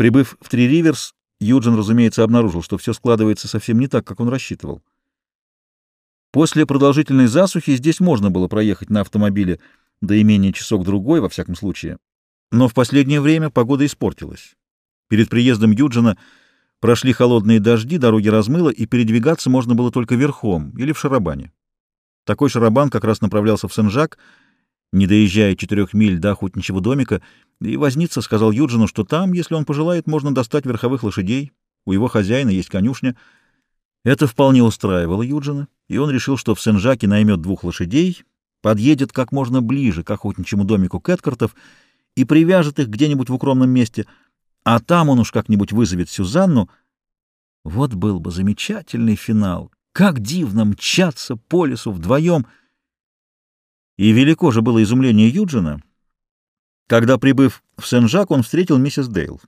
Прибыв в Три Риверс, Юджин, разумеется, обнаружил, что все складывается совсем не так, как он рассчитывал. После продолжительной засухи здесь можно было проехать на автомобиле до имения часок-другой, во всяком случае. Но в последнее время погода испортилась. Перед приездом Юджина прошли холодные дожди, дороги размыло, и передвигаться можно было только верхом или в шарабане. Такой шарабан как раз направлялся в Сен-Жак, не доезжая четырех миль до охотничьего домика, и возница сказал Юджину, что там, если он пожелает, можно достать верховых лошадей, у его хозяина есть конюшня. Это вполне устраивало Юджина, и он решил, что в Сен-Жаке наймет двух лошадей, подъедет как можно ближе к охотничьему домику Кэткартов и привяжет их где-нибудь в укромном месте, а там он уж как-нибудь вызовет Сюзанну. Вот был бы замечательный финал. Как дивно мчаться по лесу вдвоем — и велико же было изумление Юджина, когда, прибыв в Сен-Жак, он встретил миссис Дейл.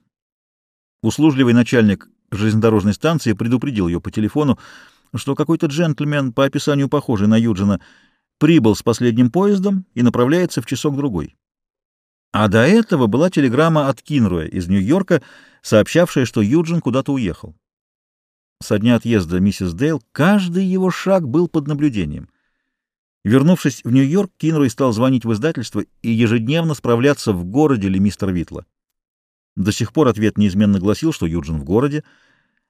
Услужливый начальник железнодорожной станции предупредил ее по телефону, что какой-то джентльмен, по описанию похожий на Юджина, прибыл с последним поездом и направляется в часок-другой. А до этого была телеграмма от Кинруя из Нью-Йорка, сообщавшая, что Юджин куда-то уехал. Со дня отъезда миссис Дейл каждый его шаг был под наблюдением. Вернувшись в Нью-Йорк, Кинрой стал звонить в издательство и ежедневно справляться, в городе ли мистер Витла. До сих пор ответ неизменно гласил, что Юджин в городе.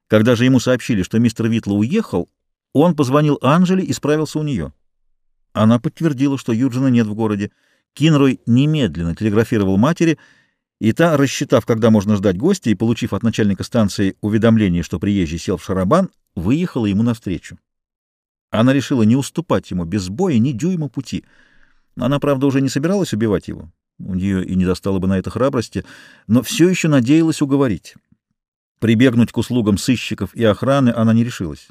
Когда же ему сообщили, что мистер Витла уехал, он позвонил Анжеле и справился у нее. Она подтвердила, что Юджина нет в городе. Кинрой немедленно телеграфировал матери, и та, рассчитав, когда можно ждать гостя, и получив от начальника станции уведомление, что приезжий сел в шарабан, выехала ему навстречу. Она решила не уступать ему без боя ни дюйма пути. Она, правда, уже не собиралась убивать его. У нее и не достало бы на это храбрости, но все еще надеялась уговорить. Прибегнуть к услугам сыщиков и охраны она не решилась.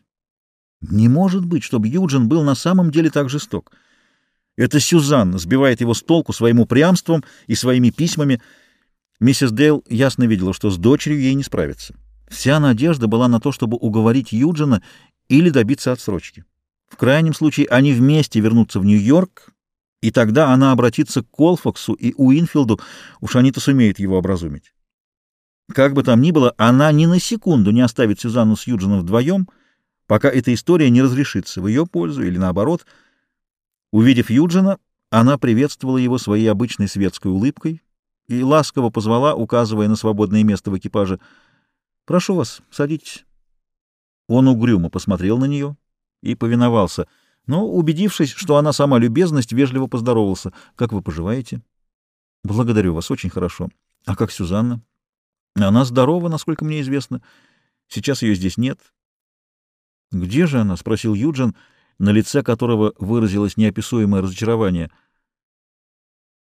Не может быть, чтобы Юджин был на самом деле так жесток. Это Сюзанна сбивает его с толку своим упрямством и своими письмами. Миссис Дейл ясно видела, что с дочерью ей не справиться. Вся надежда была на то, чтобы уговорить Юджина или добиться отсрочки. В крайнем случае они вместе вернутся в Нью-Йорк, и тогда она обратится к Колфаксу и Уинфилду, уж они-то сумеют его образумить. Как бы там ни было, она ни на секунду не оставит Сюзанну с Юджином вдвоем, пока эта история не разрешится в ее пользу или наоборот. Увидев Юджина, она приветствовала его своей обычной светской улыбкой и ласково позвала, указывая на свободное место в экипаже, «Прошу вас, садитесь». Он угрюмо посмотрел на нее, и повиновался, но, убедившись, что она сама любезность, вежливо поздоровался. «Как вы поживаете?» «Благодарю вас, очень хорошо. А как Сюзанна?» «Она здорова, насколько мне известно. Сейчас ее здесь нет». «Где же она?» — спросил Юджин, на лице которого выразилось неописуемое разочарование.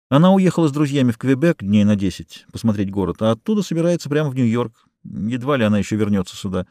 «Она уехала с друзьями в Квебек дней на десять посмотреть город, а оттуда собирается прямо в Нью-Йорк. Едва ли она еще вернется сюда».